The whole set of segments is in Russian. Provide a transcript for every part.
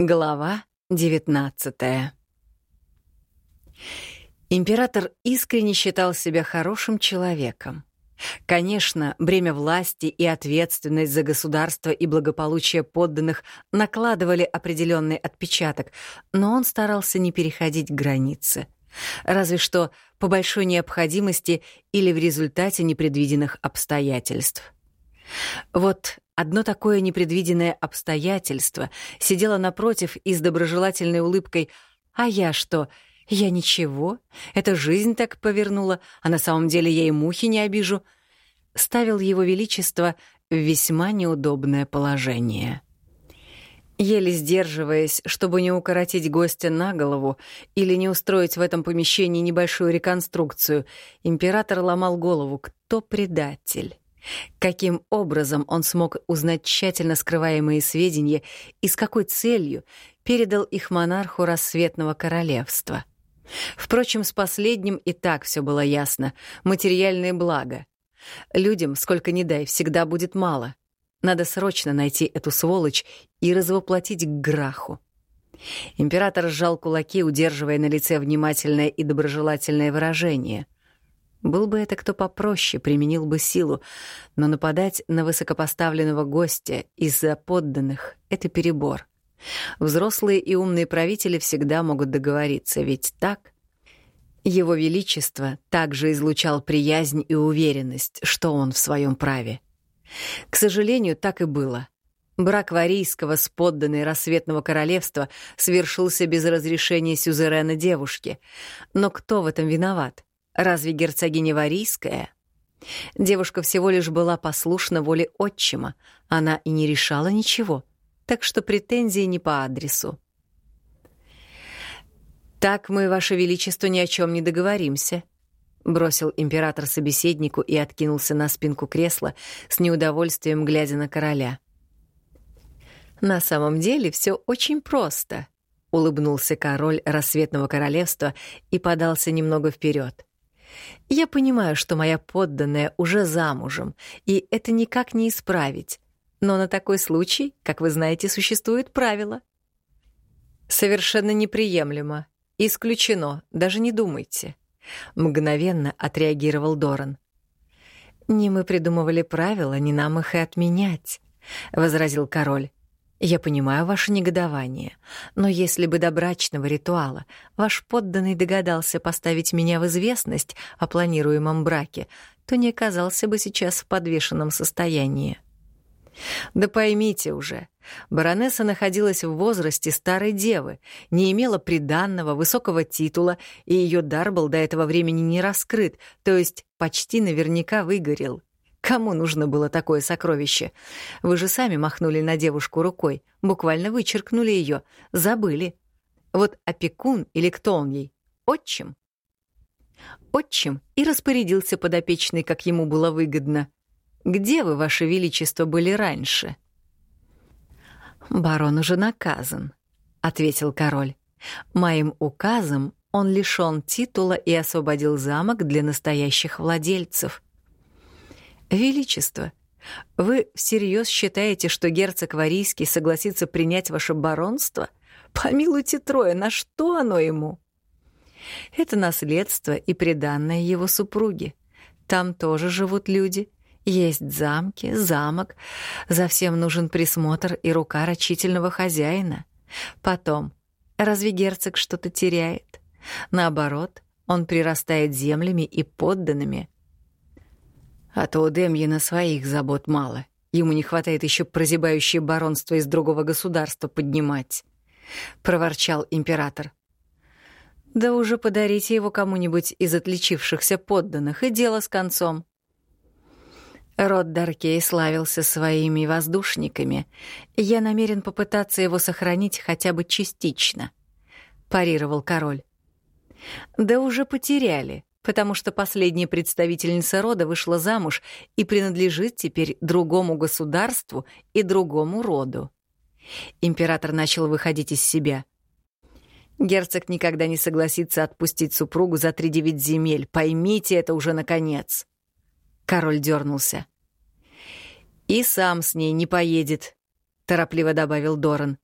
Глава 19 Император искренне считал себя хорошим человеком. Конечно, бремя власти и ответственность за государство и благополучие подданных накладывали определенный отпечаток, но он старался не переходить границы. Разве что по большой необходимости или в результате непредвиденных обстоятельств. Вот Одно такое непредвиденное обстоятельство сидело напротив и с доброжелательной улыбкой «А я что? Я ничего? Эта жизнь так повернула, а на самом деле я и мухи не обижу», ставил его величество в весьма неудобное положение. Еле сдерживаясь, чтобы не укоротить гостя на голову или не устроить в этом помещении небольшую реконструкцию, император ломал голову, кто предатель. Каким образом он смог узнать тщательно скрываемые сведения и с какой целью передал их монарху рассветного королевства? Впрочем, с последним и так все было ясно. Материальные блага. Людям, сколько ни дай, всегда будет мало. Надо срочно найти эту сволочь и развоплотить к Граху. Император сжал кулаки, удерживая на лице внимательное и доброжелательное выражение — был бы это кто попроще, применил бы силу, но нападать на высокопоставленного гостя из-за подданных — это перебор. Взрослые и умные правители всегда могут договориться, ведь так? Его Величество также излучал приязнь и уверенность, что он в своем праве. К сожалению, так и было. Брак Варийского с подданной рассветного королевства свершился без разрешения сюзерена девушки. Но кто в этом виноват? Разве герцогиня Варийская? Девушка всего лишь была послушна воле отчима, она и не решала ничего, так что претензии не по адресу. «Так мы, Ваше Величество, ни о чем не договоримся», — бросил император собеседнику и откинулся на спинку кресла с неудовольствием, глядя на короля. «На самом деле все очень просто», — улыбнулся король рассветного королевства и подался немного вперед. Я понимаю, что моя подданная уже замужем, и это никак не исправить. Но на такой случай, как вы знаете, существует правило. Совершенно неприемлемо. Исключено, даже не думайте. Мгновенно отреагировал Доран. Не мы придумывали правила, не нам их и отменять, возразил король. Я понимаю ваше негодование, но если бы до брачного ритуала ваш подданный догадался поставить меня в известность о планируемом браке, то не оказался бы сейчас в подвешенном состоянии. Да поймите уже, баронесса находилась в возрасте старой девы, не имела приданного, высокого титула, и ее дар был до этого времени не раскрыт, то есть почти наверняка выгорел. Кому нужно было такое сокровище? Вы же сами махнули на девушку рукой, буквально вычеркнули ее, забыли. Вот опекун или кто он ей? Отчим? Отчим и распорядился подопечный, как ему было выгодно. Где вы, ваше величество, были раньше? Барон уже наказан, ответил король. Моим указом он лишён титула и освободил замок для настоящих владельцев. «Величество, вы всерьез считаете, что герцог Варийский согласится принять ваше баронство? Помилуйте трое, на что оно ему?» Это наследство и приданное его супруге. Там тоже живут люди. Есть замки, замок. За всем нужен присмотр и рука рачительного хозяина. Потом, разве герцог что-то теряет? Наоборот, он прирастает землями и подданными. А то у Демьена своих забот мало. Ему не хватает еще прозябающее баронство из другого государства поднимать. Проворчал император. Да уже подарите его кому-нибудь из отличившихся подданных, и дело с концом. Род Даркей славился своими воздушниками. Я намерен попытаться его сохранить хотя бы частично, — парировал король. Да уже потеряли потому что последняя представительница рода вышла замуж и принадлежит теперь другому государству и другому роду. Император начал выходить из себя. Герцог никогда не согласится отпустить супругу за три девять земель. Поймите это уже наконец. Король дернулся. И сам с ней не поедет, торопливо добавил Доран.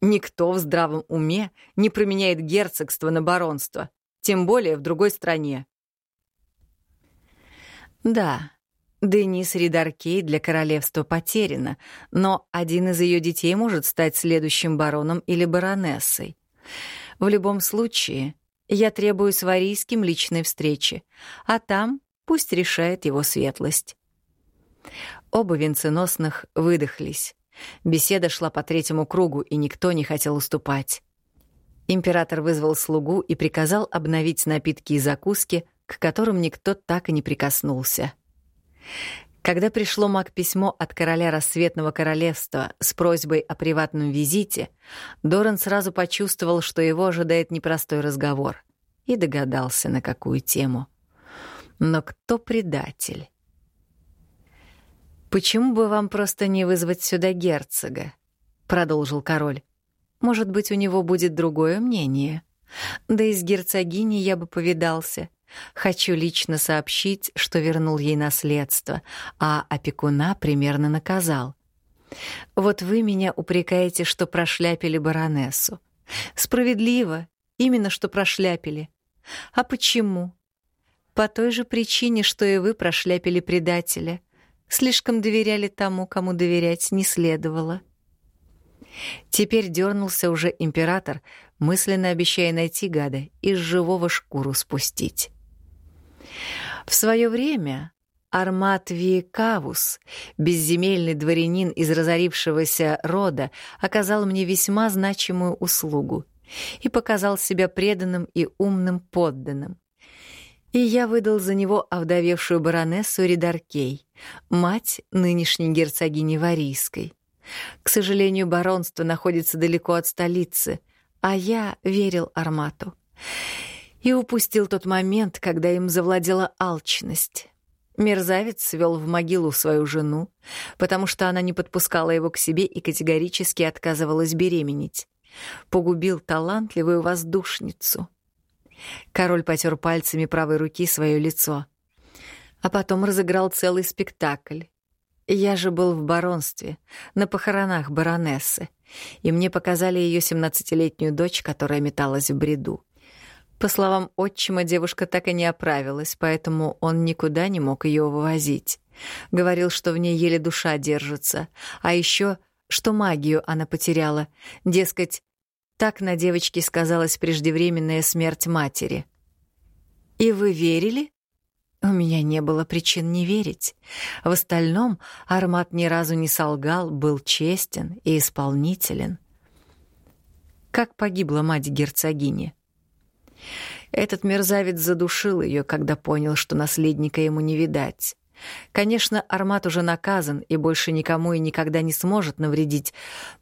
Никто в здравом уме не променяет герцогство на баронство, тем более в другой стране. Да, Денис Ридаркей для королевства потеряна, но один из ее детей может стать следующим бароном или баронессой. В любом случае, я требую с Варийским личной встречи, а там пусть решает его светлость. Оба венценосных выдохлись. Беседа шла по третьему кругу, и никто не хотел уступать. Император вызвал слугу и приказал обновить напитки и закуски, к которым никто так и не прикоснулся. Когда пришло маг-письмо от короля Рассветного Королевства с просьбой о приватном визите, Доран сразу почувствовал, что его ожидает непростой разговор, и догадался, на какую тему. Но кто предатель? «Почему бы вам просто не вызвать сюда герцога?» — продолжил король. «Может быть, у него будет другое мнение. Да и с герцогиней я бы повидался. Хочу лично сообщить, что вернул ей наследство, а опекуна примерно наказал. Вот вы меня упрекаете, что прошляпили баронессу. Справедливо, именно что прошляпили. А почему? По той же причине, что и вы прошляпили предателя. Слишком доверяли тому, кому доверять не следовало. Теперь дернулся уже император, мысленно обещая найти гада и с живого шкуру спустить. В свое время Армат Викавус, безземельный дворянин из разорившегося рода, оказал мне весьма значимую услугу и показал себя преданным и умным подданным. И я выдал за него овдовевшую баронессу Ридаркей, мать нынешней герцогини Варийской. К сожалению, баронство находится далеко от столицы, а я верил Армату и упустил тот момент, когда им завладела алчность. Мерзавец свел в могилу свою жену, потому что она не подпускала его к себе и категорически отказывалась беременеть. Погубил талантливую воздушницу. Король потер пальцами правой руки свое лицо. А потом разыграл целый спектакль. Я же был в баронстве, на похоронах баронессы, и мне показали ее семнадцатилетнюю дочь, которая металась в бреду. По словам отчима, девушка так и не оправилась, поэтому он никуда не мог ее вывозить. Говорил, что в ней еле душа держится, а еще, что магию она потеряла. Дескать, так на девочке сказалась преждевременная смерть матери. «И вы верили?» У меня не было причин не верить. В остальном Армат ни разу не солгал, был честен и исполнителен. Как погибла мать герцогини? Этот мерзавец задушил ее, когда понял, что наследника ему не видать. Конечно, Армат уже наказан и больше никому и никогда не сможет навредить,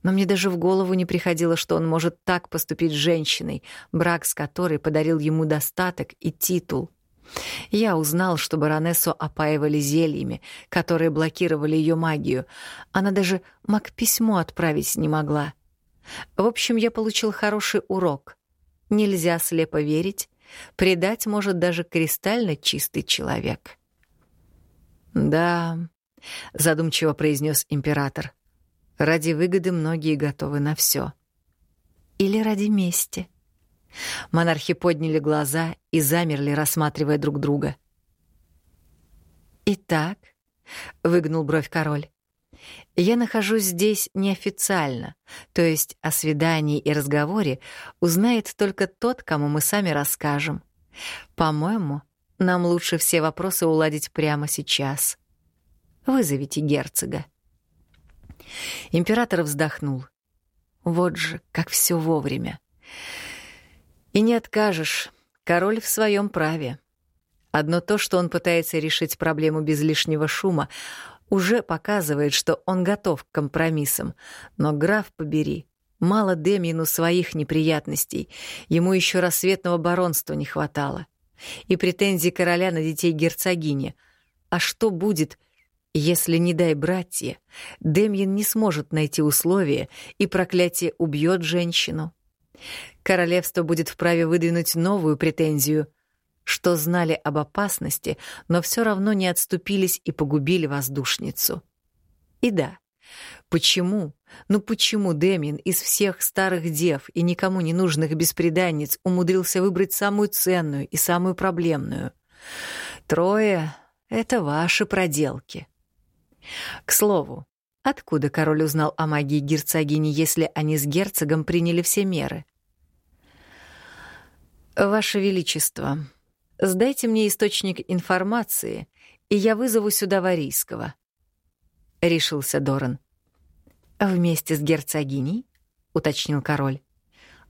но мне даже в голову не приходило, что он может так поступить с женщиной, брак с которой подарил ему достаток и титул. Я узнал, что баронессу опаивали зельями, которые блокировали ее магию. Она даже маг-письмо отправить не могла. В общем, я получил хороший урок. Нельзя слепо верить. Предать может даже кристально чистый человек. «Да», — задумчиво произнес император, — «ради выгоды многие готовы на все. Или ради мести». Монархи подняли глаза и замерли, рассматривая друг друга. «Итак», — выгнул бровь король, я нахожусь здесь неофициально, то есть о свидании и разговоре узнает только тот, кому мы сами расскажем. По-моему, нам лучше все вопросы уладить прямо сейчас. Вызовите герцога. Император вздохнул. Вот же, как все вовремя. И не откажешь, король в своем праве. Одно то, что он пытается решить проблему без лишнего шума, уже показывает, что он готов к компромиссам. Но граф побери, мало Демьину своих неприятностей, ему еще рассветного баронства не хватало. И претензии короля на детей герцогини. А что будет, если, не дай братья, Демьин не сможет найти условия, и проклятие убьет женщину? Королевство будет вправе выдвинуть новую претензию — что знали об опасности, но все равно не отступились и погубили воздушницу. И да, Почему? Ну почему Демин из всех старых дев и никому не нужных беспреданниц умудрился выбрать самую ценную и самую проблемную? Трое — это ваши проделки. К слову, откуда король узнал о магии герцогини, если они с герцогом приняли все меры? «Ваше Величество, сдайте мне источник информации, и я вызову сюда Варийского», — решился Доран. «Вместе с герцогиней?» — уточнил король.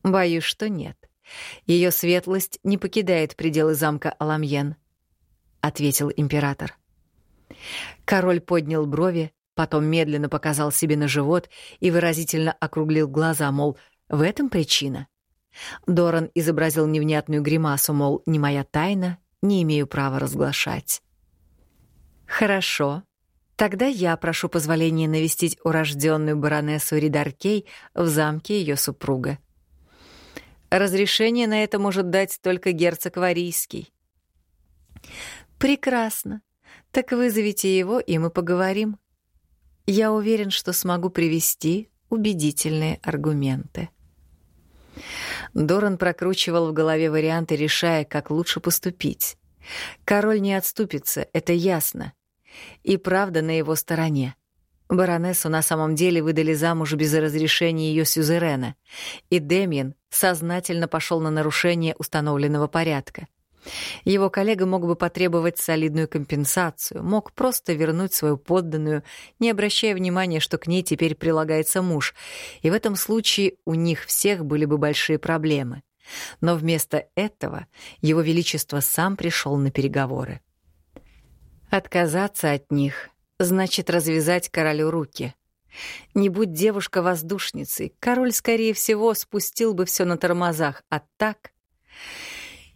«Боюсь, что нет. Ее светлость не покидает пределы замка Аламьен», — ответил император. Король поднял брови, потом медленно показал себе на живот и выразительно округлил глаза, мол, в этом причина. Доран изобразил невнятную гримасу, мол, не моя тайна, не имею права разглашать. «Хорошо. Тогда я прошу позволения навестить урожденную баронессу Ридаркей в замке ее супруга. Разрешение на это может дать только герцог Варийский». «Прекрасно. Так вызовите его, и мы поговорим. Я уверен, что смогу привести убедительные аргументы». Доран прокручивал в голове варианты, решая, как лучше поступить. Король не отступится, это ясно. И правда на его стороне. Баронессу на самом деле выдали замуж без разрешения ее сюзерена, и Демьян сознательно пошел на нарушение установленного порядка. Его коллега мог бы потребовать солидную компенсацию, мог просто вернуть свою подданную, не обращая внимания, что к ней теперь прилагается муж, и в этом случае у них всех были бы большие проблемы. Но вместо этого его величество сам пришел на переговоры. Отказаться от них значит развязать королю руки. Не будь девушка воздушницей, король, скорее всего, спустил бы все на тормозах, а так...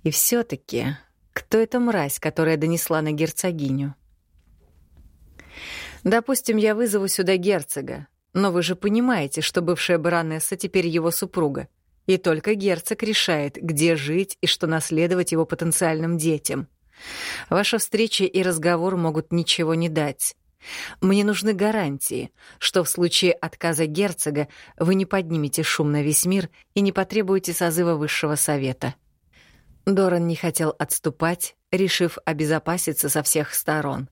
И все таки кто эта мразь, которая донесла на герцогиню? Допустим, я вызову сюда герцога, но вы же понимаете, что бывшая баронесса теперь его супруга, и только герцог решает, где жить и что наследовать его потенциальным детям. Ваша встреча и разговор могут ничего не дать. Мне нужны гарантии, что в случае отказа герцога вы не поднимете шум на весь мир и не потребуете созыва высшего совета. Доран не хотел отступать, решив обезопаситься со всех сторон.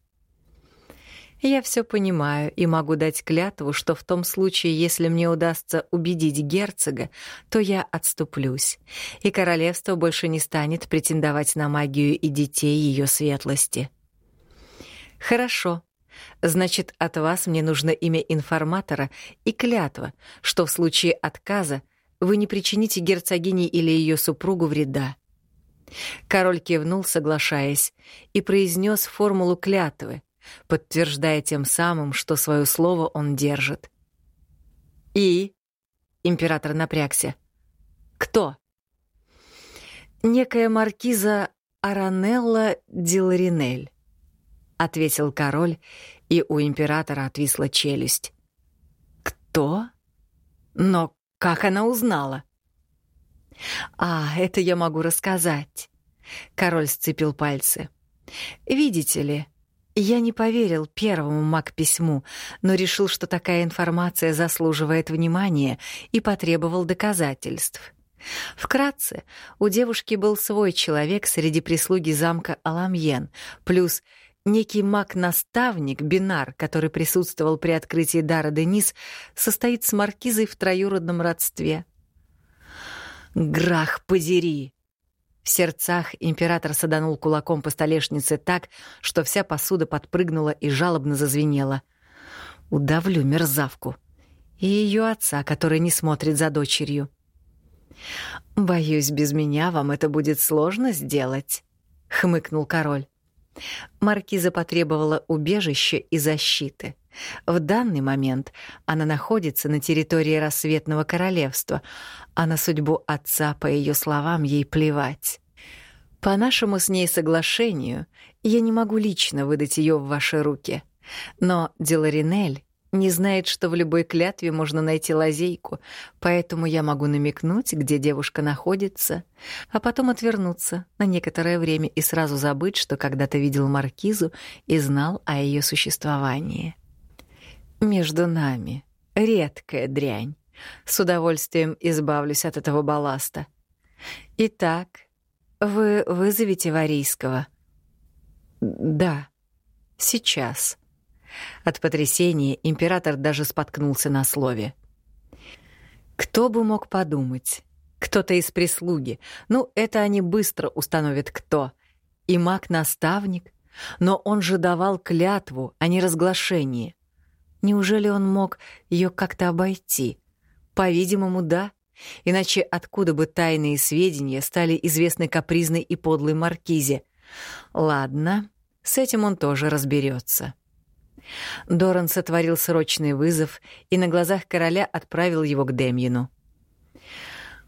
Я все понимаю и могу дать клятву, что в том случае, если мне удастся убедить герцога, то я отступлюсь, и королевство больше не станет претендовать на магию и детей ее светлости. Хорошо. Значит, от вас мне нужно имя информатора и клятва, что в случае отказа вы не причините герцогине или ее супругу вреда. Король кивнул, соглашаясь, и произнес формулу клятвы, подтверждая тем самым, что свое слово он держит. «И?» — император напрягся. «Кто?» «Некая маркиза Аранелла Диларинель», — ответил король, и у императора отвисла челюсть. «Кто? Но как она узнала?» «А, это я могу рассказать». Король сцепил пальцы. «Видите ли, я не поверил первому маг-письму, но решил, что такая информация заслуживает внимания и потребовал доказательств». Вкратце, у девушки был свой человек среди прислуги замка Аламьен, плюс некий маг-наставник Бинар, который присутствовал при открытии дара Денис, состоит с маркизой в троюродном родстве — Грах подери! В сердцах император саданул кулаком по столешнице так, что вся посуда подпрыгнула и жалобно зазвенела. Удавлю мерзавку. И ее отца, который не смотрит за дочерью. «Боюсь, без меня вам это будет сложно сделать», — хмыкнул король. Маркиза потребовала убежища и защиты. В данный момент она находится на территории Рассветного Королевства, а на судьбу отца, по ее словам, ей плевать. По нашему с ней соглашению я не могу лично выдать ее в ваши руки, но Деларинель не знает, что в любой клятве можно найти лазейку, поэтому я могу намекнуть, где девушка находится, а потом отвернуться на некоторое время и сразу забыть, что когда-то видел маркизу и знал о ее существовании. Между нами Редкая дрянь. С удовольствием избавлюсь от этого балласта. Итак, вы вызовете Варийского? Да. Сейчас. От потрясения император даже споткнулся на слове. Кто бы мог подумать? Кто-то из прислуги. Ну, это они быстро установят кто. И маг-наставник? Но он же давал клятву, а не разглашение. Неужели он мог ее как-то обойти? По-видимому, да. Иначе откуда бы тайные сведения стали известны капризной и подлой маркизе? Ладно, с этим он тоже разберется. Доран сотворил срочный вызов и на глазах короля отправил его к Демьину.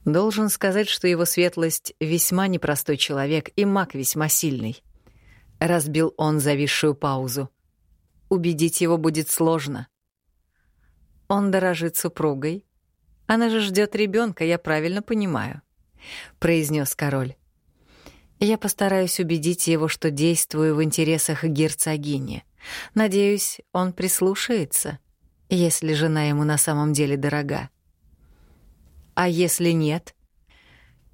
Должен сказать, что его светлость весьма непростой человек и маг весьма сильный. Разбил он зависшую паузу. Убедить его будет сложно. Он дорожит супругой. Она же ждет ребенка, я правильно понимаю, произнес король. Я постараюсь убедить его, что действую в интересах герцогини. Надеюсь, он прислушается, если жена ему на самом деле дорога. А если нет?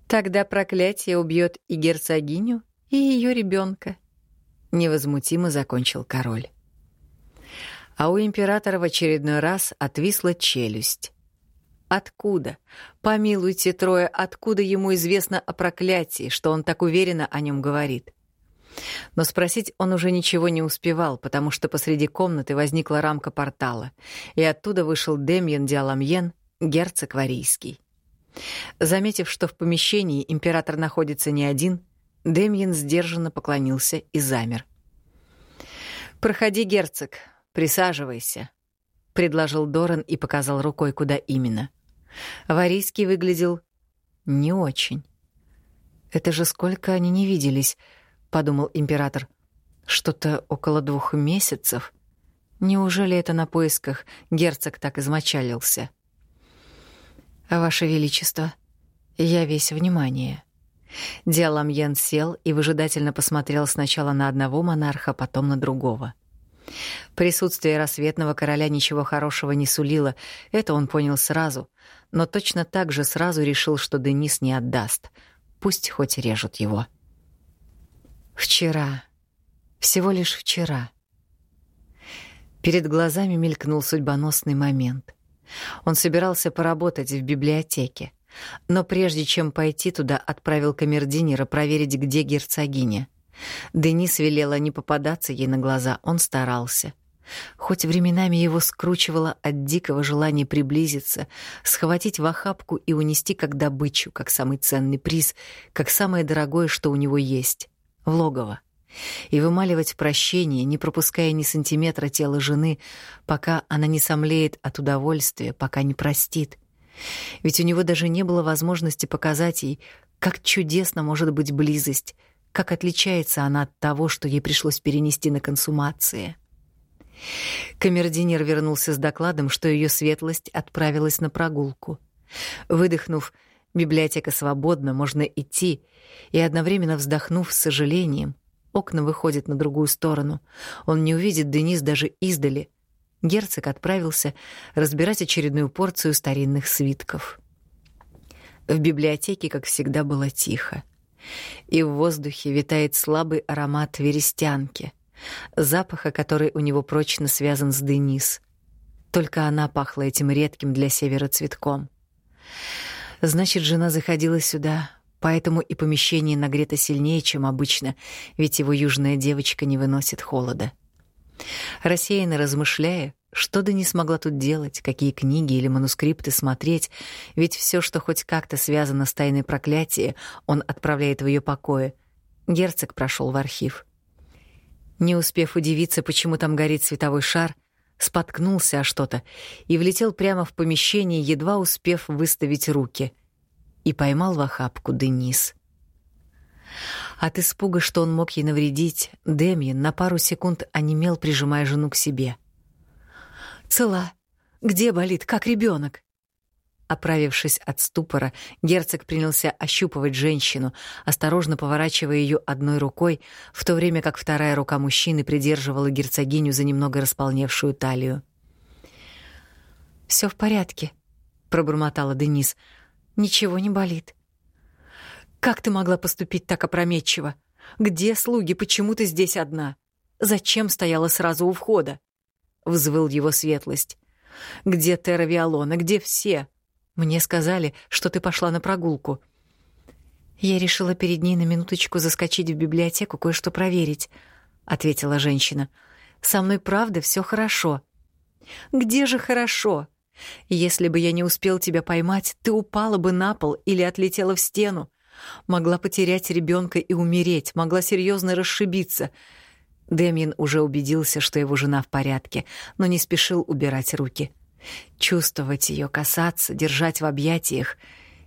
Тогда проклятие убьет и герцогиню, и ее ребенка. Невозмутимо закончил король. А у императора в очередной раз отвисла челюсть. Откуда? Помилуйте, Трое, откуда ему известно о проклятии, что он так уверенно о нем говорит? Но спросить он уже ничего не успевал, потому что посреди комнаты возникла рамка портала, и оттуда вышел Демьян Диаламьен, герцог Варийский. Заметив, что в помещении император находится не один, Демьян сдержанно поклонился и замер. «Проходи, герцог, присаживайся», — предложил Доран и показал рукой, куда именно. Варийский выглядел не очень. «Это же сколько они не виделись», — подумал император. «Что-то около двух месяцев. Неужели это на поисках герцог так измочалился?» «Ваше Величество, я весь внимание». Диаламьен сел и выжидательно посмотрел сначала на одного монарха, потом на другого. Присутствие рассветного короля ничего хорошего не сулило, это он понял сразу, но точно так же сразу решил, что Денис не отдаст. Пусть хоть режут его. Вчера. Всего лишь вчера. Перед глазами мелькнул судьбоносный момент. Он собирался поработать в библиотеке, но прежде чем пойти туда, отправил камердинера проверить, где герцогиня. Денис велела не попадаться ей на глаза, он старался. Хоть временами его скручивало от дикого желания приблизиться, схватить в охапку и унести как добычу, как самый ценный приз, как самое дорогое, что у него есть — в логово и вымаливать прощение, не пропуская ни сантиметра тела жены, пока она не сомлеет от удовольствия, пока не простит. Ведь у него даже не было возможности показать ей, как чудесно может быть близость, как отличается она от того, что ей пришлось перенести на консумации. Камердинер вернулся с докладом, что ее светлость отправилась на прогулку. Выдохнув, библиотека свободна, можно идти, и одновременно вздохнув с сожалением — Окна выходят на другую сторону. Он не увидит Денис даже издали. Герцог отправился разбирать очередную порцию старинных свитков. В библиотеке, как всегда, было тихо. И в воздухе витает слабый аромат верестянки, запаха, который у него прочно связан с Денис. Только она пахла этим редким для севера цветком. Значит, жена заходила сюда Поэтому и помещение нагрето сильнее, чем обычно, ведь его южная девочка не выносит холода. Рассеянно размышляя, что да не смогла тут делать, какие книги или манускрипты смотреть, ведь все, что хоть как-то связано с тайной проклятия, он отправляет в ее покое. Герцог прошел в архив. Не успев удивиться, почему там горит световой шар, споткнулся о что-то и влетел прямо в помещение, едва успев выставить руки — и поймал в охапку Денис. От испуга, что он мог ей навредить, Демьян на пару секунд онемел, прижимая жену к себе. «Цела. Где болит? Как ребенок? Оправившись от ступора, герцог принялся ощупывать женщину, осторожно поворачивая ее одной рукой, в то время как вторая рука мужчины придерживала герцогиню за немного располневшую талию. Все в порядке, пробормотала Денис. Ничего не болит. Как ты могла поступить так опрометчиво? Где слуги? Почему ты здесь одна? Зачем стояла сразу у входа? взвыл его светлость. Где Терра Виолона? Где все? Мне сказали, что ты пошла на прогулку. Я решила перед ней на минуточку заскочить в библиотеку кое-что проверить, ответила женщина. Со мной правда все хорошо. Где же хорошо? Если бы я не успел тебя поймать, ты упала бы на пол или отлетела в стену. Могла потерять ребенка и умереть, могла серьезно расшибиться. Дэмин уже убедился, что его жена в порядке, но не спешил убирать руки. Чувствовать ее, касаться, держать в объятиях —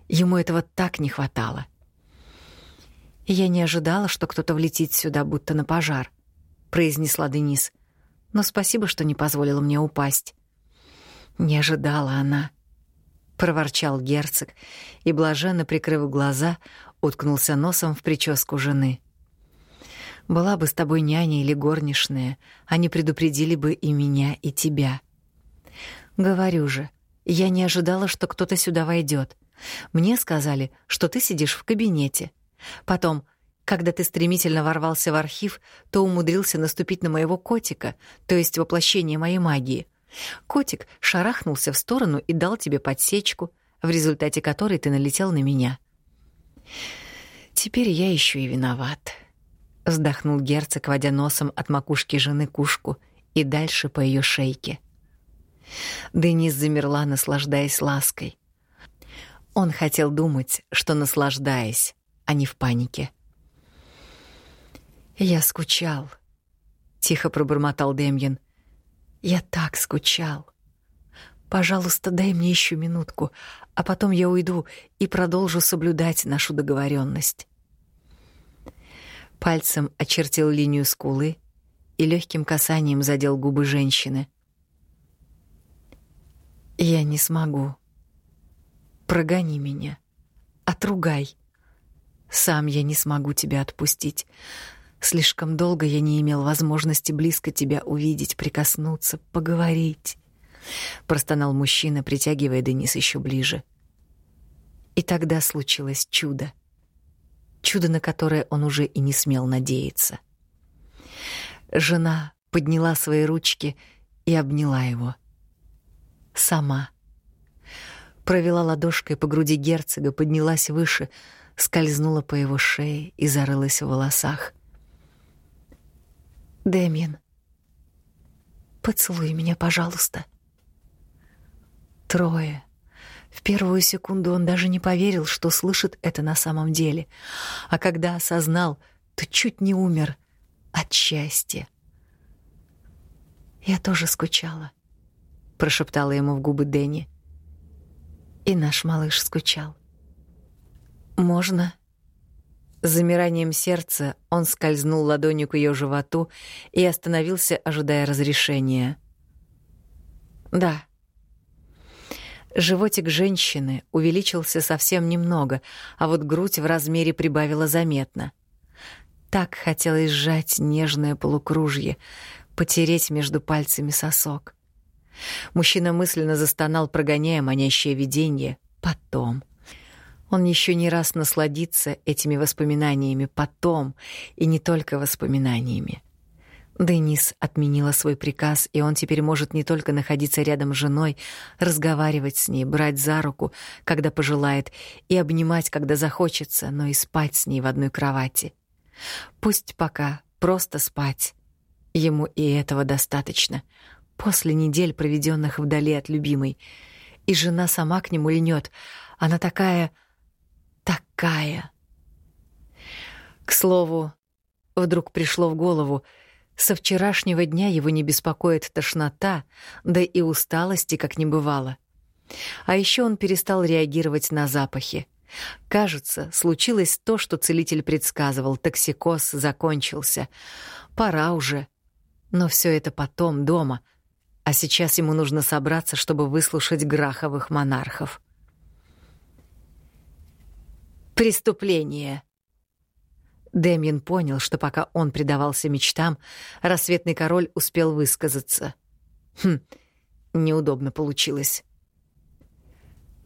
ему этого так не хватало. «Я не ожидала, что кто-то влетит сюда, будто на пожар», — произнесла Денис. «Но спасибо, что не позволила мне упасть». Не ожидала она, проворчал герцог и блаженно прикрыв глаза, уткнулся носом в прическу жены. Была бы с тобой няня или горничная, они предупредили бы и меня, и тебя. Говорю же, я не ожидала, что кто-то сюда войдет. Мне сказали, что ты сидишь в кабинете. Потом, когда ты стремительно ворвался в архив, то умудрился наступить на моего котика, то есть воплощение моей магии — Котик шарахнулся в сторону и дал тебе подсечку, в результате которой ты налетел на меня. Теперь я еще и виноват. Вздохнул герцог, водя носом от макушки жены кушку и дальше по ее шейке. Денис замерла, наслаждаясь лаской. Он хотел думать, что наслаждаясь, а не в панике. «Я скучал», — тихо пробормотал Демьян. Я так скучал. Пожалуйста, дай мне еще минутку, а потом я уйду и продолжу соблюдать нашу договоренность. Пальцем очертил линию скулы и легким касанием задел губы женщины. Я не смогу. Прогони меня. Отругай. Сам я не смогу тебя отпустить. Слишком долго я не имел возможности близко тебя увидеть, прикоснуться, поговорить. Простонал мужчина, притягивая Денис еще ближе. И тогда случилось чудо. Чудо, на которое он уже и не смел надеяться. Жена подняла свои ручки и обняла его. Сама. Провела ладошкой по груди герцога, поднялась выше, скользнула по его шее и зарылась в волосах. Дэмиен, поцелуй меня, пожалуйста. Трое. В первую секунду он даже не поверил, что слышит это на самом деле, а когда осознал, то чуть не умер от счастья. Я тоже скучала, прошептала ему в губы Дэнни. И наш малыш скучал. Можно с замиранием сердца он скользнул ладонью к ее животу и остановился, ожидая разрешения. «Да». Животик женщины увеличился совсем немного, а вот грудь в размере прибавила заметно. Так хотелось сжать нежное полукружье, потереть между пальцами сосок. Мужчина мысленно застонал, прогоняя манящее видение. Потом. Он еще не раз насладится этими воспоминаниями потом, и не только воспоминаниями. Денис отменила свой приказ, и он теперь может не только находиться рядом с женой, разговаривать с ней, брать за руку, когда пожелает, и обнимать, когда захочется, но и спать с ней в одной кровати. Пусть пока просто спать. Ему и этого достаточно. После недель, проведенных вдали от любимой. И жена сама к нему льнет. Она такая такая. К слову, вдруг пришло в голову, со вчерашнего дня его не беспокоит тошнота, да и усталости как не бывало. А еще он перестал реагировать на запахи. Кажется, случилось то, что целитель предсказывал, токсикоз закончился. Пора уже. Но все это потом, дома. А сейчас ему нужно собраться, чтобы выслушать граховых монархов. Преступление. Демьян понял, что пока он предавался мечтам, рассветный король успел высказаться. Хм, неудобно получилось.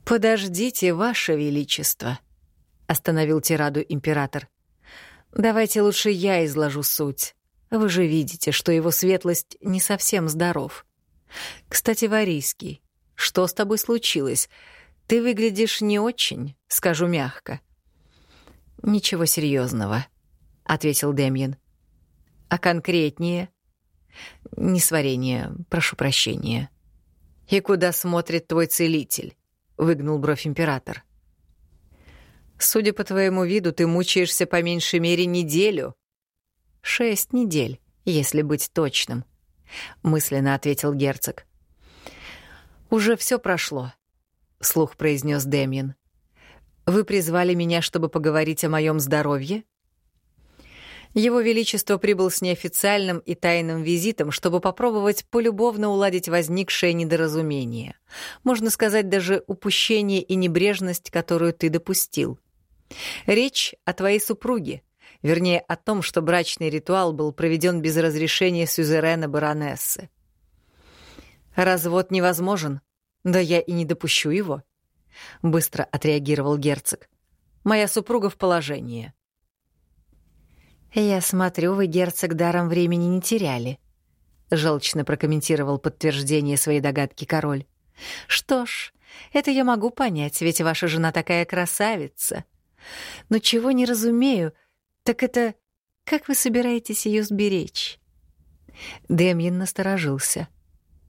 «Подождите, Ваше Величество», — остановил тираду император. «Давайте лучше я изложу суть. Вы же видите, что его светлость не совсем здоров. Кстати, Варийский, что с тобой случилось? Ты выглядишь не очень, скажу мягко». «Ничего серьезного, ответил Демьян. «А конкретнее?» «Несварение, прошу прощения». «И куда смотрит твой целитель?» — выгнул бровь император. «Судя по твоему виду, ты мучаешься по меньшей мере неделю». «Шесть недель, если быть точным», — мысленно ответил герцог. «Уже все прошло», — слух произнес Демьян. «Вы призвали меня, чтобы поговорить о моем здоровье?» Его Величество прибыл с неофициальным и тайным визитом, чтобы попробовать полюбовно уладить возникшее недоразумение. Можно сказать, даже упущение и небрежность, которую ты допустил. Речь о твоей супруге, вернее, о том, что брачный ритуал был проведен без разрешения сюзерена баронессы. «Развод невозможен, да я и не допущу его», — быстро отреагировал герцог. «Моя супруга в положении». «Я смотрю, вы, герцог, даром времени не теряли», — желчно прокомментировал подтверждение своей догадки король. «Что ж, это я могу понять, ведь ваша жена такая красавица. Но чего не разумею, так это как вы собираетесь ее сберечь?» Демьян насторожился.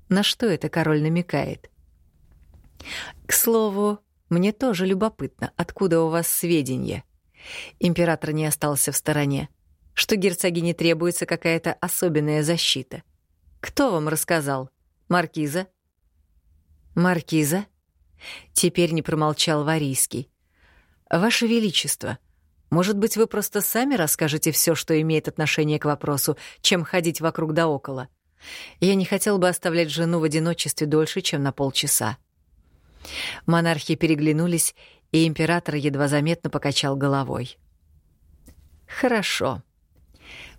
На что это король намекает? «К слову, мне тоже любопытно, откуда у вас сведения?» Император не остался в стороне что герцогине требуется какая-то особенная защита. Кто вам рассказал? Маркиза? Маркиза? Теперь не промолчал Варийский. Ваше Величество, может быть, вы просто сами расскажете все, что имеет отношение к вопросу, чем ходить вокруг да около? Я не хотел бы оставлять жену в одиночестве дольше, чем на полчаса. Монархи переглянулись, и император едва заметно покачал головой. «Хорошо»,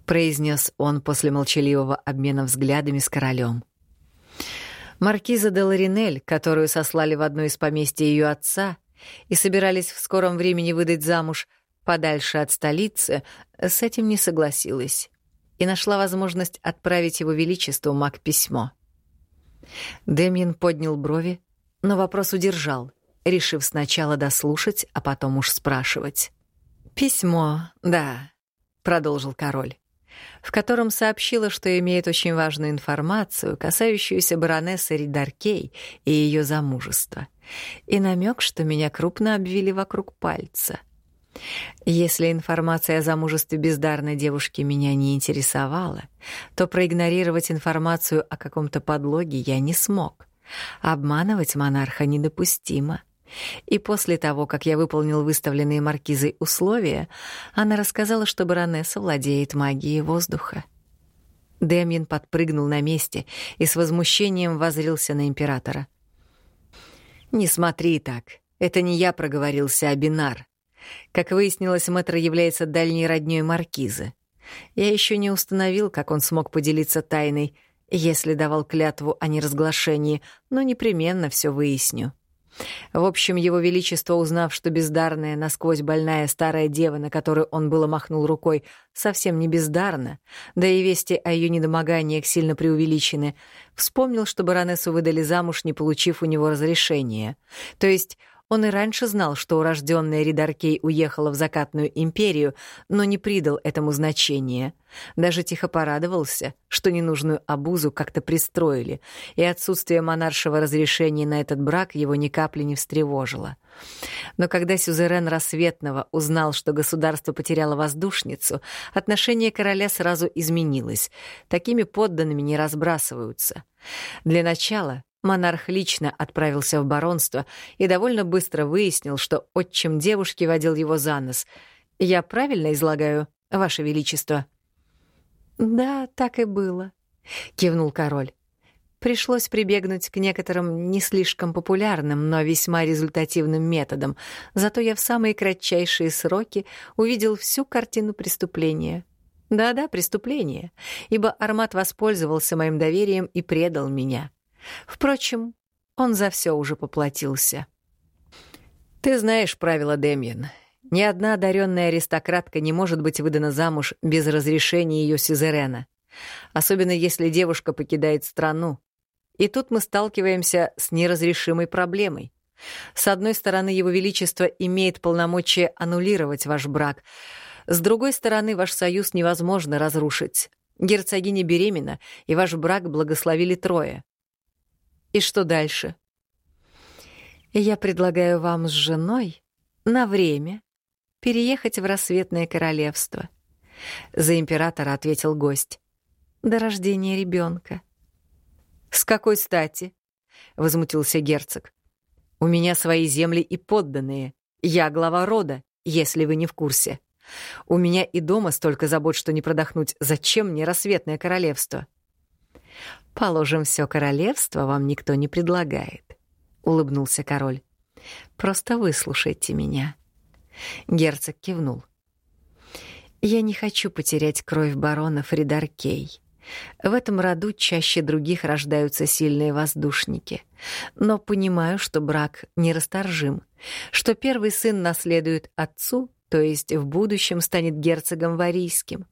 произнес он после молчаливого обмена взглядами с королем. Маркиза де Ларинель, которую сослали в одно из поместья ее отца и собирались в скором времени выдать замуж подальше от столицы, с этим не согласилась и нашла возможность отправить его величеству маг письмо. Демьян поднял брови, но вопрос удержал, решив сначала дослушать, а потом уж спрашивать. «Письмо, да», — продолжил король в котором сообщила, что имеет очень важную информацию, касающуюся баронессы Ридаркей и ее замужества, и намек, что меня крупно обвили вокруг пальца. Если информация о замужестве бездарной девушки меня не интересовала, то проигнорировать информацию о каком-то подлоге я не смог. Обманывать монарха недопустимо. И после того, как я выполнил выставленные маркизой условия, она рассказала, что баронесса владеет магией воздуха. Демьян подпрыгнул на месте и с возмущением возрился на императора. «Не смотри так. Это не я проговорился, а Бинар. Как выяснилось, мэтр является дальней роднёй маркизы. Я еще не установил, как он смог поделиться тайной, если давал клятву о неразглашении, но непременно все выясню». В общем, его величество, узнав, что бездарная, насквозь больная старая дева, на которую он было махнул рукой, совсем не бездарна, да и вести о ее недомоганиях сильно преувеличены, вспомнил, что баронессу выдали замуж, не получив у него разрешения. То есть он и раньше знал, что урожденная Ридаркей уехала в закатную империю, но не придал этому значения. Даже тихо порадовался, что ненужную обузу как-то пристроили, и отсутствие монаршего разрешения на этот брак его ни капли не встревожило. Но когда сюзерен Рассветного узнал, что государство потеряло воздушницу, отношение короля сразу изменилось. Такими подданными не разбрасываются. Для начала Монарх лично отправился в баронство и довольно быстро выяснил, что отчим девушки водил его за нос. «Я правильно излагаю, Ваше Величество?» «Да, так и было», — кивнул король. Пришлось прибегнуть к некоторым не слишком популярным, но весьма результативным методам, зато я в самые кратчайшие сроки увидел всю картину преступления. Да-да, преступление, ибо Армат воспользовался моим доверием и предал меня. Впрочем, он за все уже поплатился. Ты знаешь правила, Демьян. Ни одна одаренная аристократка не может быть выдана замуж без разрешения ее сюзерена. Особенно если девушка покидает страну. И тут мы сталкиваемся с неразрешимой проблемой. С одной стороны, Его Величество имеет полномочия аннулировать ваш брак. С другой стороны, ваш союз невозможно разрушить. Герцогиня беременна, и ваш брак благословили трое. И что дальше? Я предлагаю вам с женой на время переехать в рассветное королевство. За императора ответил гость. До рождения ребенка. С какой стати? Возмутился герцог. У меня свои земли и подданные. Я глава рода, если вы не в курсе. У меня и дома столько забот, что не продохнуть. Зачем мне рассветное королевство? Положим, все королевство вам никто не предлагает, улыбнулся король. Просто выслушайте меня. Герцог кивнул. Я не хочу потерять кровь барона Фридаркей. В этом роду чаще других рождаются сильные воздушники. Но понимаю, что брак нерасторжим, что первый сын наследует отцу, то есть в будущем станет герцогом Варийским.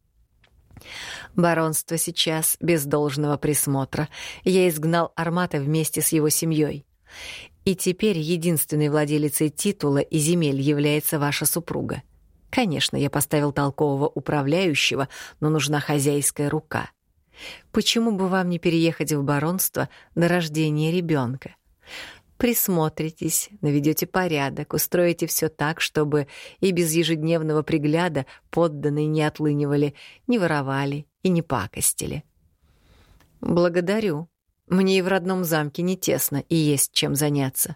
Баронство сейчас без должного присмотра. Я изгнал Армата вместе с его семьей. И теперь единственной владелицей титула и земель является ваша супруга. Конечно, я поставил толкового управляющего, но нужна хозяйская рука. Почему бы вам не переехать в баронство на рождение ребенка? Присмотритесь, наведете порядок, устроите все так, чтобы и без ежедневного пригляда подданные не отлынивали, не воровали и не пакостили. Благодарю. Мне и в родном замке не тесно, и есть чем заняться.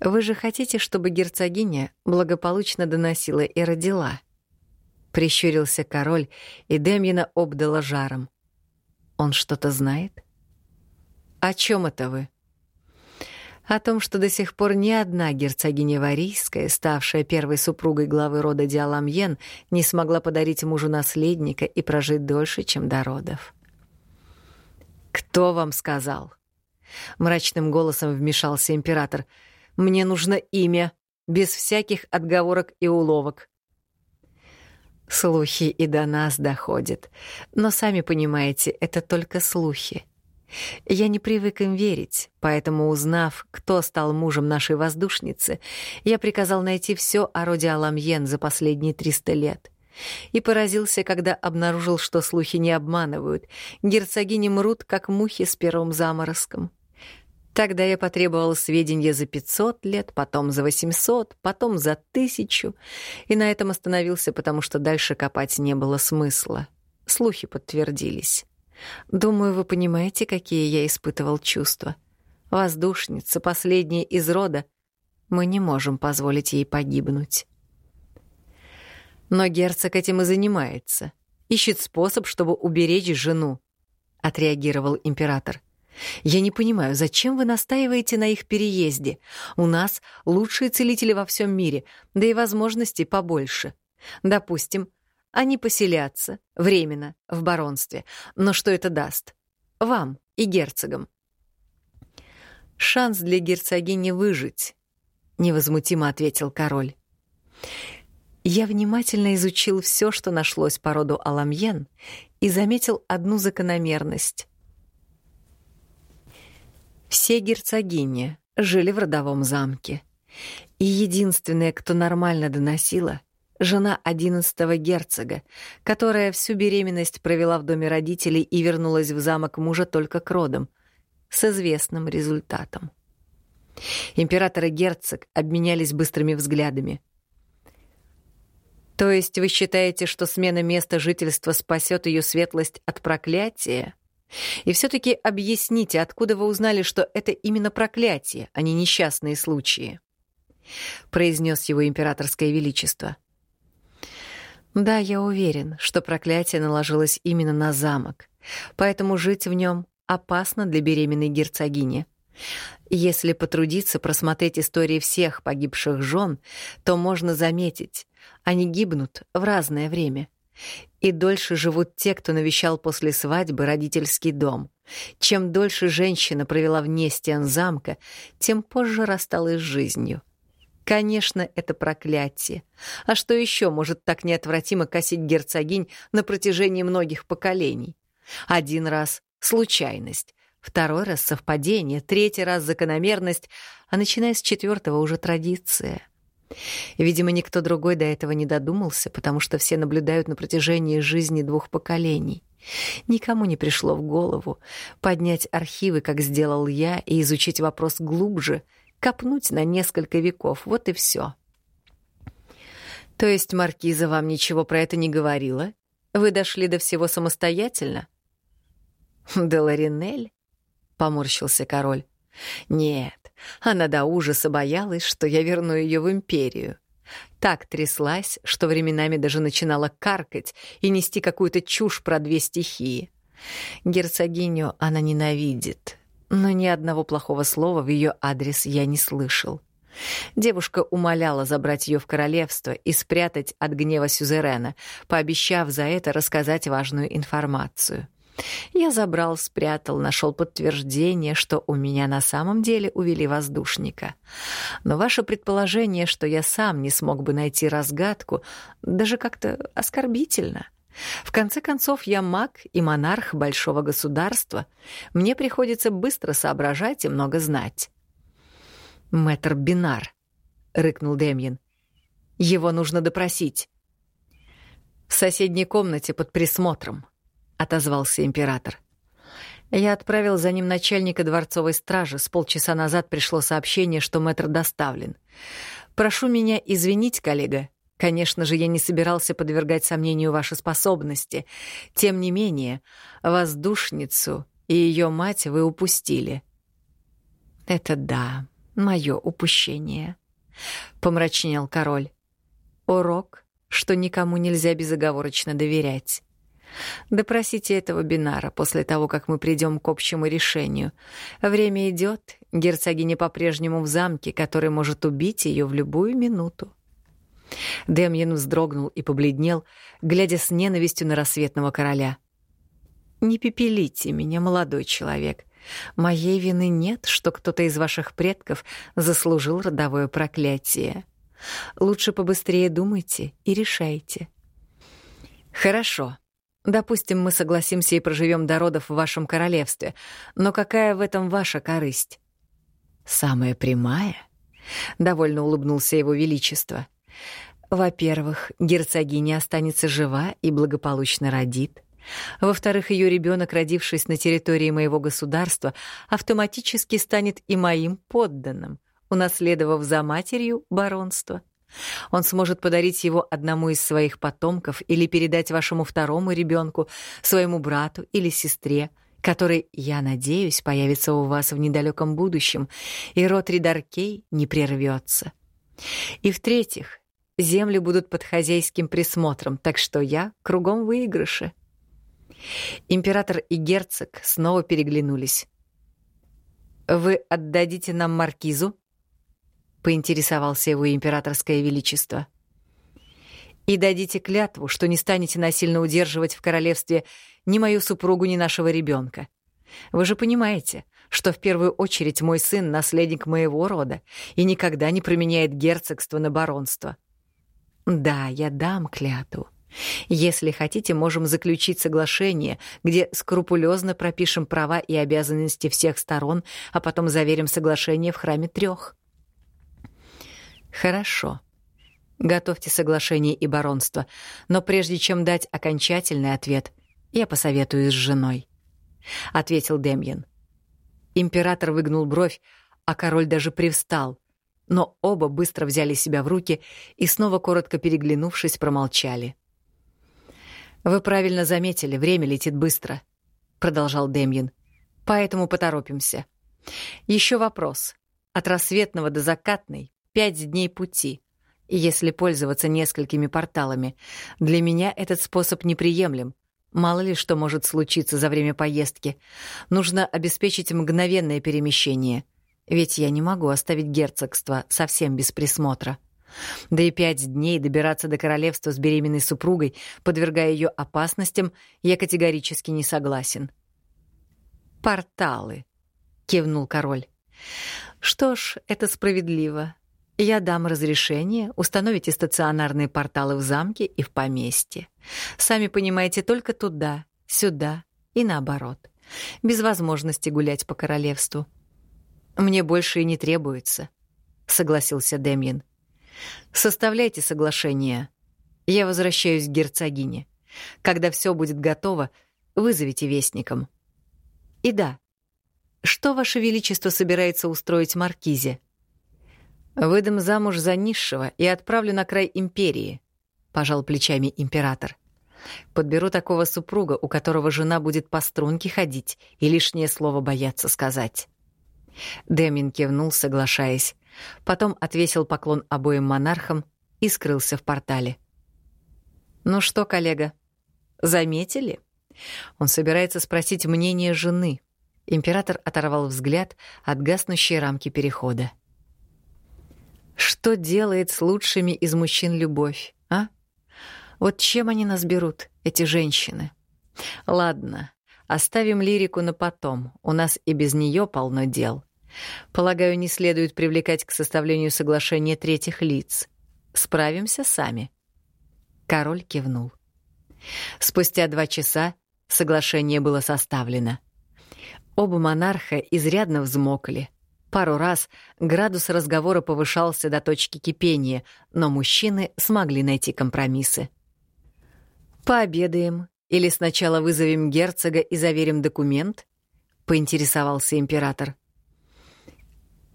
Вы же хотите, чтобы герцогиня благополучно доносила и родила? Прищурился король, и Демьина обдала жаром. Он что-то знает? О чем это вы? О том, что до сих пор ни одна герцогиня Варийская, ставшая первой супругой главы рода Диаламьен, не смогла подарить мужу наследника и прожить дольше, чем до родов. «Кто вам сказал?» Мрачным голосом вмешался император. «Мне нужно имя, без всяких отговорок и уловок». Слухи и до нас доходят. Но, сами понимаете, это только слухи. Я не привык им верить, поэтому, узнав, кто стал мужем нашей воздушницы, я приказал найти все о роде Аламьен за последние 300 лет. И поразился, когда обнаружил, что слухи не обманывают. Герцогини мрут, как мухи с первым заморозком. Тогда я потребовал сведения за 500 лет, потом за 800, потом за тысячу, и на этом остановился, потому что дальше копать не было смысла. Слухи подтвердились. Думаю, вы понимаете, какие я испытывал чувства. Воздушница, последняя из рода. Мы не можем позволить ей погибнуть. Но герцог этим и занимается. Ищет способ, чтобы уберечь жену, — отреагировал император. «Я не понимаю, зачем вы настаиваете на их переезде? У нас лучшие целители во всем мире, да и возможностей побольше. Допустим, они поселятся, временно, в баронстве. Но что это даст? Вам и герцогам. «Шанс для герцогини выжить», — невозмутимо ответил король. Я внимательно изучил все, что нашлось по роду Аламьен, и заметил одну закономерность. Все герцогини жили в родовом замке, и единственная, кто нормально доносила, жена одиннадцатого герцога, которая всю беременность провела в доме родителей и вернулась в замок мужа только к родам, с известным результатом. Император и герцог обменялись быстрыми взглядами. «То есть вы считаете, что смена места жительства спасет ее светлость от проклятия? И все-таки объясните, откуда вы узнали, что это именно проклятие, а не несчастные случаи?» — произнес его императорское величество. — да, я уверен, что проклятие наложилось именно на замок, поэтому жить в нем опасно для беременной герцогини. Если потрудиться просмотреть истории всех погибших жен, то можно заметить, они гибнут в разное время. И дольше живут те, кто навещал после свадьбы родительский дом. Чем дольше женщина провела вне стен замка, тем позже рассталась с жизнью. Конечно, это проклятие. А что еще может так неотвратимо косить герцогинь на протяжении многих поколений? Один раз — случайность, второй раз — совпадение, третий раз — закономерность, а начиная с четвертого уже традиция. Видимо, никто другой до этого не додумался, потому что все наблюдают на протяжении жизни двух поколений. Никому не пришло в голову поднять архивы, как сделал я, и изучить вопрос глубже, копнуть на несколько веков. Вот и все. То есть маркиза вам ничего про это не говорила? Вы дошли до всего самостоятельно? Деларинель? Поморщился король. Нет, она до ужаса боялась, что я верну ее в империю. Так тряслась, что временами даже начинала каркать и нести какую-то чушь про две стихии. Герцогиню она ненавидит, но ни одного плохого слова в ее адрес я не слышал. Девушка умоляла забрать ее в королевство и спрятать от гнева сюзерена, пообещав за это рассказать важную информацию. Я забрал, спрятал, нашел подтверждение, что у меня на самом деле увели воздушника. Но ваше предположение, что я сам не смог бы найти разгадку, даже как-то оскорбительно. В конце концов, я маг и монарх большого государства. Мне приходится быстро соображать и много знать. «Мэтр Бинар», — рыкнул Демьян. «Его нужно допросить». «В соседней комнате под присмотром», отозвался император. Я отправил за ним начальника дворцовой стражи. С полчаса назад пришло сообщение, что мэтр доставлен. Прошу меня извинить, коллега. Конечно же, я не собирался подвергать сомнению ваши способности. Тем не менее, воздушницу и ее мать вы упустили. Это да, мое упущение, помрачнел король. Урок, что никому нельзя безоговорочно доверять. Допросите этого Бинара после того, как мы придем к общему решению. Время идет, герцогиня по-прежнему в замке, который может убить ее в любую минуту. Демьян вздрогнул и побледнел, глядя с ненавистью на рассветного короля. «Не пепелите меня, молодой человек. Моей вины нет, что кто-то из ваших предков заслужил родовое проклятие. Лучше побыстрее думайте и решайте». «Хорошо», Допустим, мы согласимся и проживем до родов в вашем королевстве, но какая в этом ваша корысть? Самая прямая? Довольно улыбнулся его величество. Во-первых, герцогиня останется жива и благополучно родит. Во-вторых, ее ребенок, родившись на территории моего государства, автоматически станет и моим подданным, унаследовав за матерью баронство. Он сможет подарить его одному из своих потомков или передать вашему второму ребенку, своему брату или сестре, который, я надеюсь, появится у вас в недалеком будущем, и род Ридаркей не прервется. И в-третьих, земли будут под хозяйским присмотром, так что я кругом выигрыше. Император и герцог снова переглянулись. «Вы отдадите нам маркизу?» — поинтересовался его императорское величество. «И дадите клятву, что не станете насильно удерживать в королевстве ни мою супругу, ни нашего ребенка. Вы же понимаете, что в первую очередь мой сын — наследник моего рода и никогда не променяет герцогство на баронство. Да, я дам клятву. Если хотите, можем заключить соглашение, где скрупулезно пропишем права и обязанности всех сторон, а потом заверим соглашение в храме трех. Хорошо. Готовьте соглашение и баронство, но прежде чем дать окончательный ответ, я посоветую с женой, ответил Демьян. Император выгнул бровь, а король даже привстал, но оба быстро взяли себя в руки и снова коротко переглянувшись, промолчали. Вы правильно заметили, время летит быстро, продолжал Демьян. Поэтому поторопимся. Еще вопрос. От рассветного до закатной пять дней пути, если пользоваться несколькими порталами. Для меня этот способ неприемлем. Мало ли что может случиться за время поездки. Нужно обеспечить мгновенное перемещение. Ведь я не могу оставить герцогство совсем без присмотра. Да и пять дней добираться до королевства с беременной супругой, подвергая ее опасностям, я категорически не согласен. «Порталы», — кивнул король. «Что ж, это справедливо. Я дам разрешение, установите стационарные порталы в замке и в поместье. Сами понимаете, только туда, сюда и наоборот. Без возможности гулять по королевству. Мне больше и не требуется, согласился Демьян. Составляйте соглашение. Я возвращаюсь к герцогине. Когда все будет готово, вызовите вестником. И да, что Ваше Величество собирается устроить Маркизе? Выдам замуж за низшего и отправлю на край империи, пожал плечами император. Подберу такого супруга, у которого жена будет по струнке ходить и лишнее слово бояться сказать. Демин кивнул, соглашаясь. Потом отвесил поклон обоим монархам и скрылся в портале. «Ну что, коллега, заметили?» Он собирается спросить мнение жены. Император оторвал взгляд от гаснущей рамки перехода. Что делает с лучшими из мужчин любовь, а? Вот чем они нас берут, эти женщины? Ладно, оставим лирику на потом, у нас и без нее полно дел. Полагаю, не следует привлекать к составлению соглашения третьих лиц. Справимся сами. Король кивнул. Спустя два часа соглашение было составлено. Оба монарха изрядно взмокли — Пару раз градус разговора повышался до точки кипения, но мужчины смогли найти компромиссы. «Пообедаем или сначала вызовем герцога и заверим документ?» — поинтересовался император.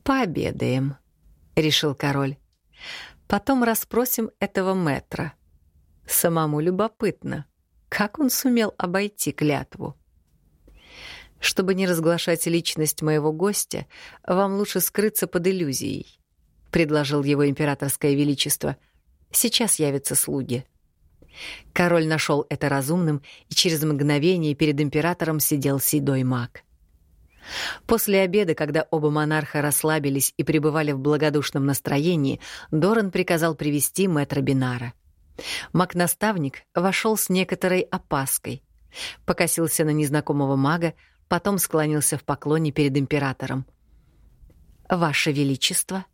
«Пообедаем», — решил король. «Потом расспросим этого метра. Самому любопытно, как он сумел обойти клятву». Чтобы не разглашать личность моего гостя, вам лучше скрыться под иллюзией, предложил его императорское величество. Сейчас явятся слуги. Король нашел это разумным, и через мгновение перед императором сидел седой маг. После обеда, когда оба монарха расслабились и пребывали в благодушном настроении, Доран приказал привести мэтра Бинара. Маг-наставник вошел с некоторой опаской, покосился на незнакомого мага, потом склонился в поклоне перед императором. «Ваше Величество!»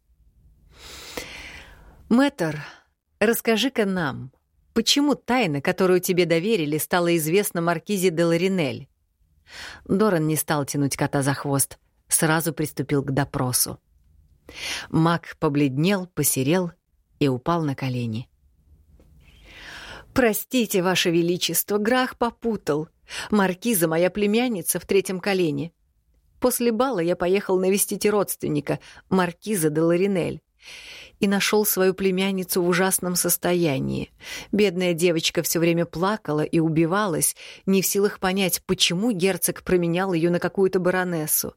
«Мэтр, расскажи-ка нам, почему тайна, которую тебе доверили, стала известна маркизе де Ларинель?» Доран не стал тянуть кота за хвост, сразу приступил к допросу. Маг побледнел, посерел и упал на колени. «Простите, Ваше Величество, Грах попутал. Маркиза моя племянница в третьем колене. После бала я поехал навестить родственника, маркиза де Ларинель, и нашел свою племянницу в ужасном состоянии. Бедная девочка все время плакала и убивалась, не в силах понять, почему герцог променял ее на какую-то баронессу.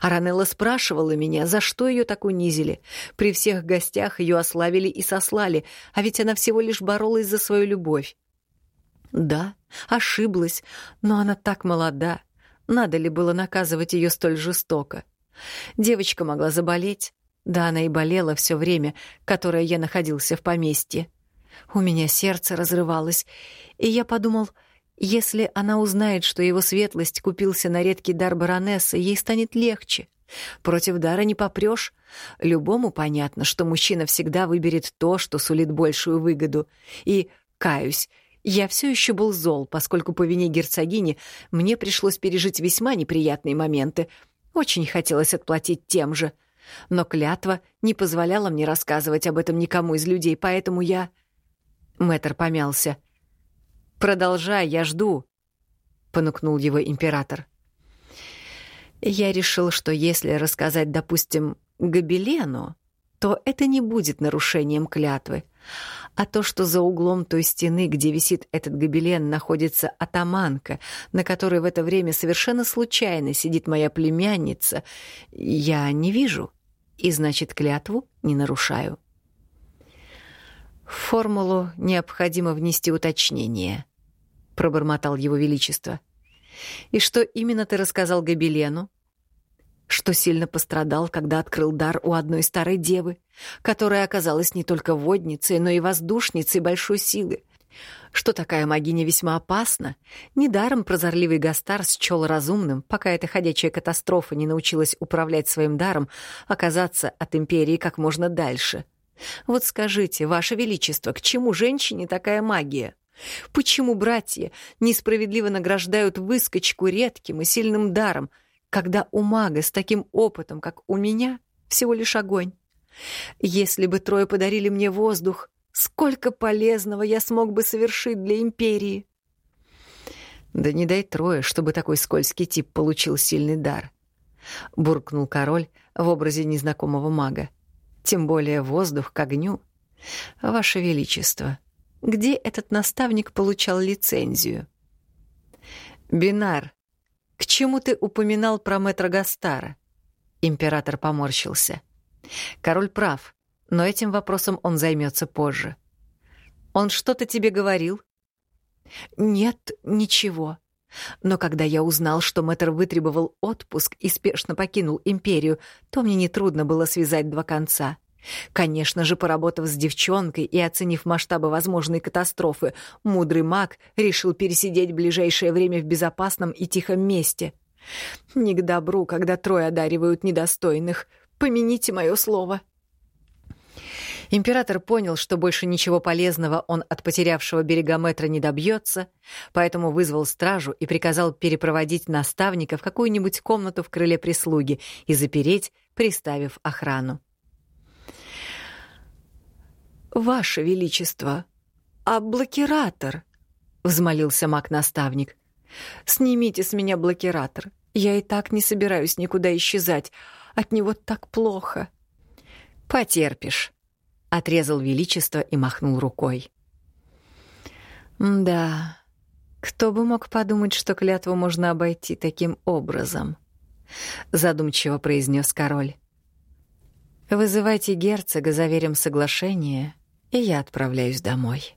Аранелла спрашивала меня, за что ее так унизили. При всех гостях ее ославили и сослали, а ведь она всего лишь боролась за свою любовь. Да, ошиблась, но она так молода. Надо ли было наказывать ее столь жестоко? Девочка могла заболеть. Да, она и болела все время, которое я находился в поместье. У меня сердце разрывалось, и я подумал, если она узнает, что его светлость купился на редкий дар баронессы, ей станет легче. Против дара не попрешь. Любому понятно, что мужчина всегда выберет то, что сулит большую выгоду. И, каюсь, я все еще был зол, поскольку по вине герцогини мне пришлось пережить весьма неприятные моменты. Очень хотелось отплатить тем же. Но клятва не позволяла мне рассказывать об этом никому из людей, поэтому я... Мэтр помялся. «Продолжай, я жду», — понукнул его император. Я решил, что если рассказать, допустим, Гобелену, то это не будет нарушением клятвы. А то, что за углом той стены, где висит этот гобелен, находится атаманка, на которой в это время совершенно случайно сидит моя племянница, я не вижу. И значит, клятву не нарушаю. В формулу необходимо внести уточнение, пробормотал его величество. И что именно ты рассказал Гобелену? Что сильно пострадал, когда открыл дар у одной старой девы, которая оказалась не только водницей, но и воздушницей большой силы. Что такая магиня весьма опасна, недаром прозорливый Гастар счел разумным, пока эта ходячая катастрофа не научилась управлять своим даром, оказаться от Империи как можно дальше. Вот скажите, Ваше Величество, к чему женщине такая магия? Почему братья несправедливо награждают выскочку редким и сильным даром, когда у мага с таким опытом, как у меня, всего лишь огонь? Если бы трое подарили мне воздух, сколько полезного я смог бы совершить для Империи? Да не дай трое, чтобы такой скользкий тип получил сильный дар. Буркнул король в образе незнакомого мага. Тем более воздух к огню. Ваше Величество, где этот наставник получал лицензию? Бинар, к чему ты упоминал про мэтра Гастара? Император поморщился. — Король прав, но этим вопросом он займется позже. Он что-то тебе говорил? Нет, ничего. Но когда я узнал, что мэтр вытребовал отпуск и спешно покинул империю, то мне нетрудно было связать два конца. Конечно же, поработав с девчонкой и оценив масштабы возможной катастрофы, мудрый маг решил пересидеть ближайшее время в безопасном и тихом месте. Не к добру, когда трое одаривают недостойных — Помяните мое слово». Император понял, что больше ничего полезного он от потерявшего берега метра не добьется, поэтому вызвал стражу и приказал перепроводить наставника в какую-нибудь комнату в крыле прислуги и запереть, приставив охрану. «Ваше Величество, а блокиратор?» — взмолился маг-наставник. «Снимите с меня блокиратор. Я и так не собираюсь никуда исчезать, от него так плохо. Потерпишь, отрезал величество и махнул рукой. Да, кто бы мог подумать, что клятву можно обойти таким образом, задумчиво произнес король. Вызывайте герцога, заверим соглашение, и я отправляюсь домой.